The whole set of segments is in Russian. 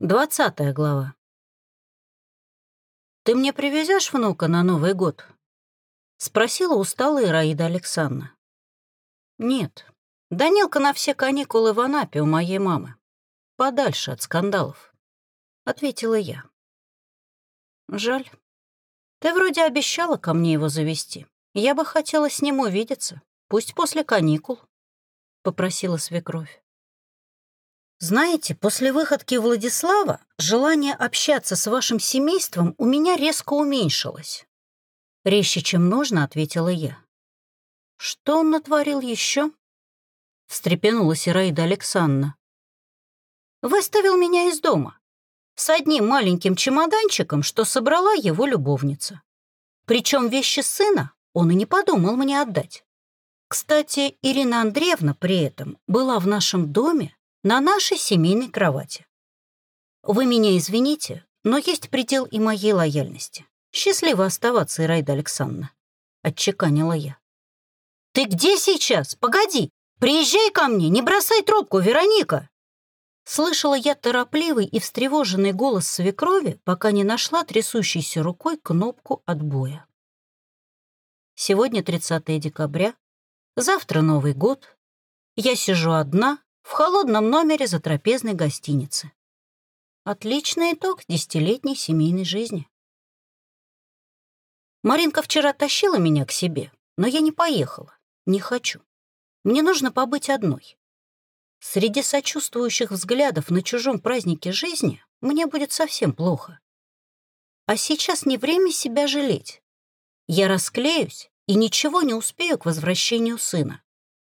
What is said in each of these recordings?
Двадцатая глава. «Ты мне привезешь внука на Новый год?» — спросила усталая Раида Александровна. «Нет, Данилка на все каникулы в Анапе у моей мамы. Подальше от скандалов», — ответила я. «Жаль. Ты вроде обещала ко мне его завести. Я бы хотела с ним увидеться, пусть после каникул», — попросила свекровь. Знаете, после выходки Владислава желание общаться с вашим семейством у меня резко уменьшилось. Резче, чем нужно, ответила я. Что он натворил еще? Встрепенулась Ираида Александровна. Выставил меня из дома с одним маленьким чемоданчиком, что собрала его любовница. Причем вещи сына он и не подумал мне отдать. Кстати, Ирина Андреевна при этом была в нашем доме на нашей семейной кровати. Вы меня извините, но есть предел и моей лояльности. Счастливо оставаться, Ираида Александровна, — отчеканила я. Ты где сейчас? Погоди! Приезжай ко мне, не бросай трубку, Вероника! Слышала я торопливый и встревоженный голос свекрови, пока не нашла трясущейся рукой кнопку отбоя. Сегодня 30 декабря, завтра Новый год. Я сижу одна, в холодном номере затрапезной гостиницы. Отличный итог десятилетней семейной жизни. Маринка вчера тащила меня к себе, но я не поехала, не хочу. Мне нужно побыть одной. Среди сочувствующих взглядов на чужом празднике жизни мне будет совсем плохо. А сейчас не время себя жалеть. Я расклеюсь и ничего не успею к возвращению сына.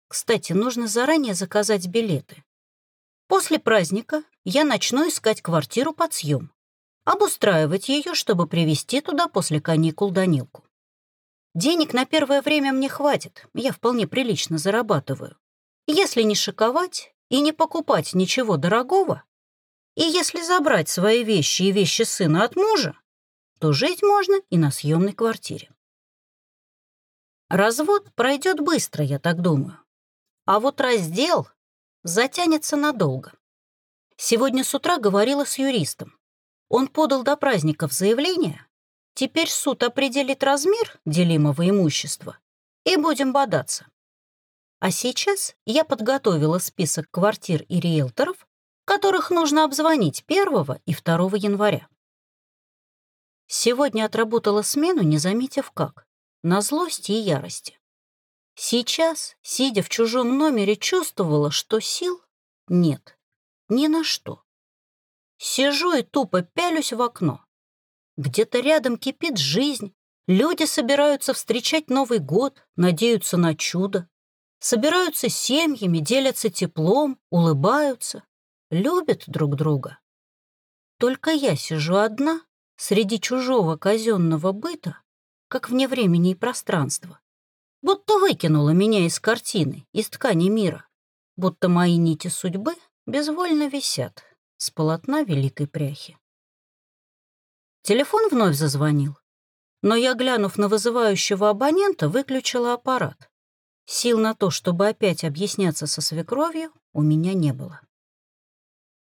Кстати, нужно заранее заказать билеты. После праздника я начну искать квартиру под съем, обустраивать ее, чтобы привезти туда после каникул Данилку. Денег на первое время мне хватит, я вполне прилично зарабатываю. Если не шиковать и не покупать ничего дорогого, и если забрать свои вещи и вещи сына от мужа, то жить можно и на съемной квартире. Развод пройдет быстро, я так думаю. А вот раздел затянется надолго. Сегодня с утра говорила с юристом. Он подал до праздников заявление. Теперь суд определит размер делимого имущества и будем бодаться. А сейчас я подготовила список квартир и риэлторов, которых нужно обзвонить 1 и 2 января. Сегодня отработала смену, не заметив как, на злости и ярости. Сейчас, сидя в чужом номере, чувствовала, что сил нет. Ни на что. Сижу и тупо пялюсь в окно. Где-то рядом кипит жизнь. Люди собираются встречать Новый год, надеются на чудо. Собираются семьями, делятся теплом, улыбаются, любят друг друга. Только я сижу одна среди чужого казенного быта, как вне времени и пространства будто выкинула меня из картины, из ткани мира, будто мои нити судьбы безвольно висят с полотна великой пряхи. Телефон вновь зазвонил, но я, глянув на вызывающего абонента, выключила аппарат. Сил на то, чтобы опять объясняться со свекровью, у меня не было.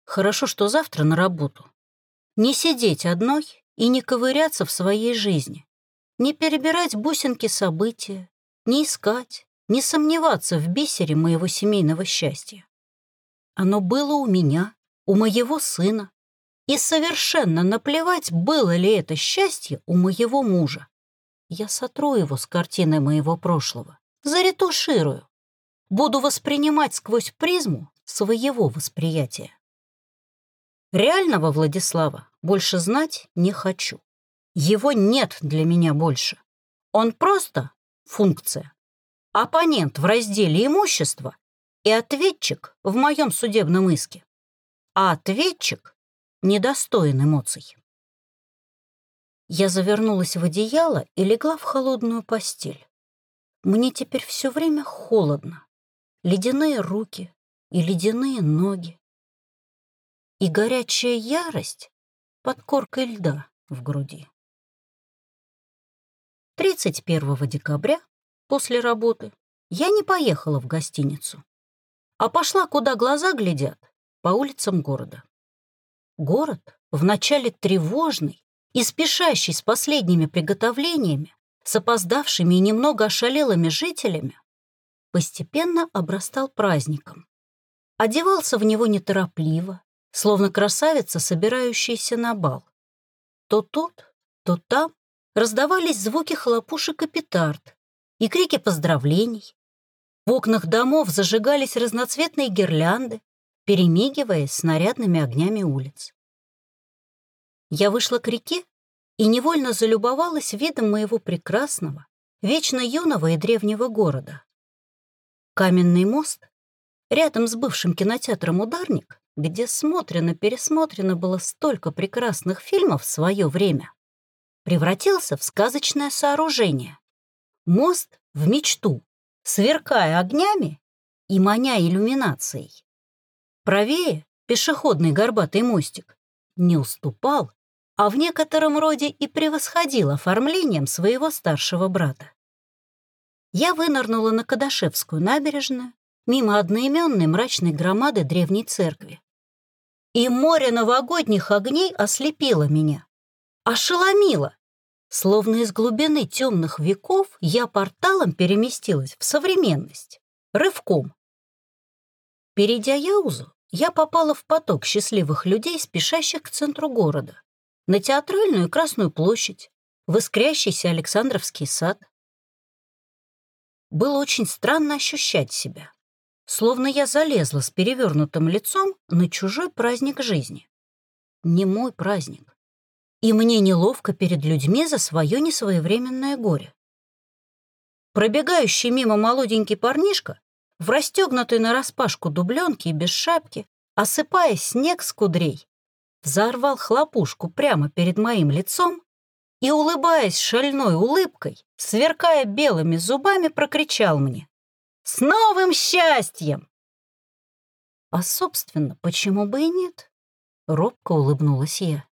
Хорошо, что завтра на работу. Не сидеть одной и не ковыряться в своей жизни, не перебирать бусинки события, не искать, не сомневаться в бисере моего семейного счастья. Оно было у меня, у моего сына, и совершенно наплевать, было ли это счастье у моего мужа. Я сотру его с картины моего прошлого, заретуширую, буду воспринимать сквозь призму своего восприятия. Реального Владислава больше знать не хочу. Его нет для меня больше. Он просто функция. Оппонент в разделе имущества и ответчик в моем судебном иске. А ответчик недостоин эмоций. Я завернулась в одеяло и легла в холодную постель. Мне теперь все время холодно. Ледяные руки и ледяные ноги. И горячая ярость под коркой льда в груди. 31 декабря, после работы, я не поехала в гостиницу, а пошла, куда глаза глядят, по улицам города. Город, вначале тревожный и спешащий с последними приготовлениями, с опоздавшими и немного ошалелыми жителями, постепенно обрастал праздником. Одевался в него неторопливо, словно красавица, собирающаяся на бал. То тут, то там раздавались звуки хлопушек и петард и крики поздравлений. В окнах домов зажигались разноцветные гирлянды, перемигиваясь с нарядными огнями улиц. Я вышла к реке и невольно залюбовалась видом моего прекрасного, вечно юного и древнего города. Каменный мост рядом с бывшим кинотеатром «Ударник», где смотрено-пересмотрено было столько прекрасных фильмов в свое время, превратился в сказочное сооружение. Мост в мечту, сверкая огнями и маня иллюминацией. Правее пешеходный горбатый мостик не уступал, а в некотором роде и превосходил оформлением своего старшего брата. Я вынырнула на Кадашевскую набережную, мимо одноименной мрачной громады древней церкви. И море новогодних огней ослепило меня, ошеломило. Словно из глубины темных веков я порталом переместилась в современность, рывком. Перейдя Яузу, я попала в поток счастливых людей, спешащих к центру города, на театральную Красную площадь, в искрящийся Александровский сад. Было очень странно ощущать себя словно я залезла с перевернутым лицом на чужой праздник жизни. Не мой праздник. И мне неловко перед людьми за свое несвоевременное горе. Пробегающий мимо молоденький парнишка в расстегнутой нараспашку дубленке и без шапки, осыпая снег с кудрей, взорвал хлопушку прямо перед моим лицом и, улыбаясь шальной улыбкой, сверкая белыми зубами, прокричал мне. С новым счастьем!» «А, собственно, почему бы и нет?» — робко улыбнулась я.